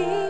be